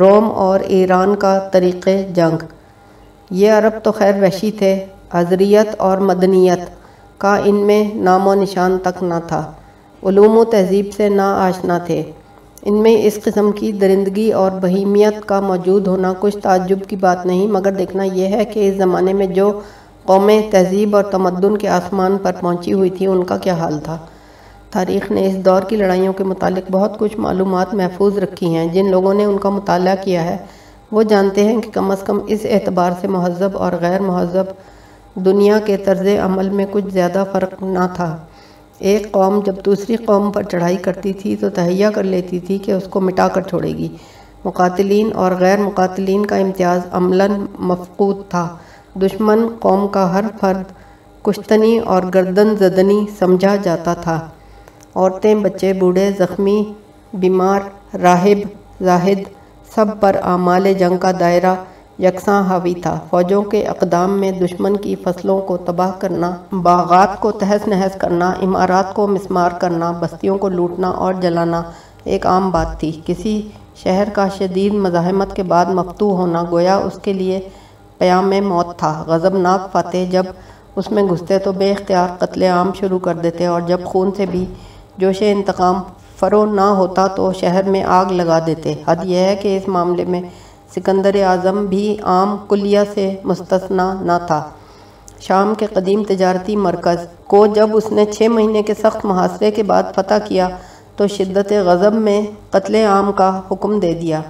روم اور ایران کا طریق جنگ۔ یہ عرب تو خیر وحشی تھے حضریت اور مدنیت کا ان میں نام و نشان تک نہ تھا۔ علوم و تہذیب سے نا آشنا تھے۔ ان میں اس قسم کی درندگی اور بہیمیت کا موجود ہونا کچھ تعجب کی بات نہیں، مگر دیکھنا یہ ہے کہ اس زمانے میں جو قومیں تہذیب اور تمدن کے آسمان پر پہنچی ہوئی تھیں، ان کا کیا حال تھا؟ تاریخ نے اس دور کی لڑائیوں کے متعلق بہت کچھ معلومات محفوظ رکھی ہیں۔ جن لوگوں نے ان کا مطالعہ کیا ہے، وہ جانتے ہیں کہ کم از کم اس اعتبار سے مہذب اور غیر مہذب دنیا کے طرز عمل میں کچھ زیادہ فرق نہ تھا۔ ایک قوم جب دوسری قوم پر چڑھائی کرتی تھی تو تہیا کر لیتی تھی کہ اس کو مٹا کر چھوڑے گی۔ مقاتلین اور غیر مقاتلین کا امتیاز عملاً مفقود تھا۔ دشمن قوم کا ہر فرد کشتنی اور گردن زدنی سمجھا جاتا تھا۔ عورتیں، بچے، بوڑھے، زخمی، بیمار، راہب، زاہد، سب پر اعمال جنگ کا دائرہ یکساں حاوی تھا۔ فوجوں کے اقدام میں دشمن کی فصلوں کو تباہ کرنا، باغات کو تہس نہس کرنا، عمارات کو مسمار کرنا، بستیوں کو لوٹنا اور جلانا ایک عام بات تھی۔ کسی شہر کا شدید مزاحمت کے بعد مفتو ہونا گویا اس کے لیے قیام موت تھا۔ غضبناک فاتح جب اس میں گھستے تو بے اختیار قتل عام شروع کر دیتے اور جب خون سے بھی جوش انتقام فرو نہ ہوتا تو شہر میں آگ لگا دیتے۔ حد یہ ہے کہ اس معاملے میں سکندر اعظم بھی عام کلیہ سے مستثنا نہ تھا۔ شام کے قدیم تجارتی مرکز کو جب اس نے چھ مہینے کے سخت محاصرے کے بعد فتح کیا تو شدت غضب میں قتل عام کا حکم دے دیا۔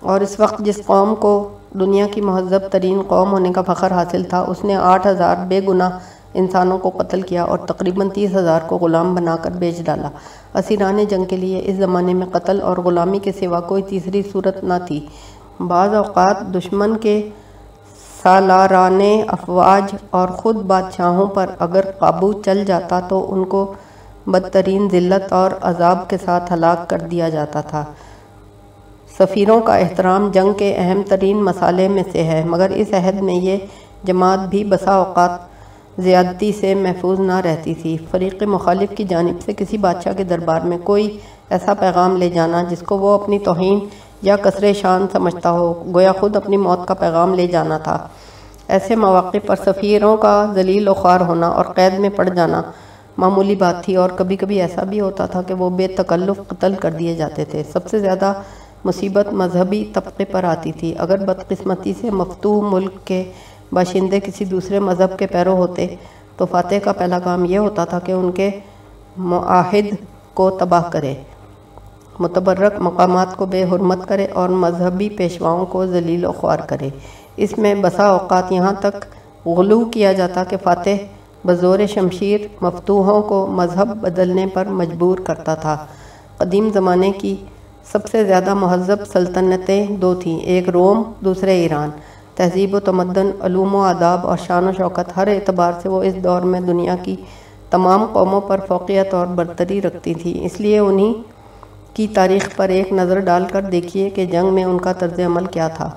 اور اس وقت جس قوم کو دنیا کی مہذب ترین قوم ہونے کا فخر حاصل تھا، اس نے آٹھ ہزار بے گناہ انسانوں کو قتل کیا اور تقریباً تیس ہزار کو غلام بنا کر بیچ ڈالا۔ اسیران جنگ کے لیے اس زمانے میں قتل اور غلامی کے سوا کوئی تیسری صورت نہ تھی۔ بعض اوقات دشمن کے سالاران افواج اور خود بادشاہوں پر اگر قابو چل جاتا تو ان کو بدترین ذلت اور عذاب کے ساتھ ہلاک کر دیا جاتا تھا۔ سفیروں کا احترام جنگ کے اہم ترین مسالے میں سے ہے، مگر اس عہد میں یہ جماعت بھی بسا اوقات زیادتی سے محفوظ نہ رہتی تھی۔ فریق مخالف کی جانب سے کسی بادشاہ کے دربار میں کوئی ایسا پیغام لے جانا جس کو وہ اپنی توہین یا کثر شان سمجھتا ہو، گویا خود اپنی موت کا پیغام لے جانا تھا۔ ایسے مواقع پر سفیروں کا ذلیل و خوار ہونا اور قید میں پڑ جانا معمولی بات تھی اور کبھی کبھی ایسا بھی ہوتا تھا کہ وہ بے تکلف قتل کر دیے جاتے تھے۔ سب سے زیادہ مصیبت مذہبی طبقے پر آتی تھی۔ اگر بدقسمتی سے مفتوح ملک کے باشندے کسی دوسرے مذہب کے پیرو ہوتے تو فاتح کا پہلا کام یہ ہوتا تھا کہ ان کے معاہد کو تباہ کرے، متبرک مقامات کو بے حرمت کرے اور مذہبی پیشواؤں کو ذلیل و خوار کرے۔ اس میں بسا اوقات یہاں تک غلو کیا جاتا کہ فاتح بزور شمشیر مفتوحوں کو مذہب بدلنے پر مجبور کرتا تھا۔ قدیم زمانے کی سب سے زیادہ مہذب سلطنتیں دو تھیں، ایک روم، دوسرے ایران۔ تہذیب و تمدن، علوم و آداب اور شان و شوکت ہر اعتبار سے وہ اس دور میں دنیا کی تمام قوموں پر فوقیت اور برتری رکھتی تھی۔ اس لیے انہی کی تاریخ پر ایک نظر ڈال کر دیکھیے کہ جنگ میں ان کا طرز عمل کیا تھا۔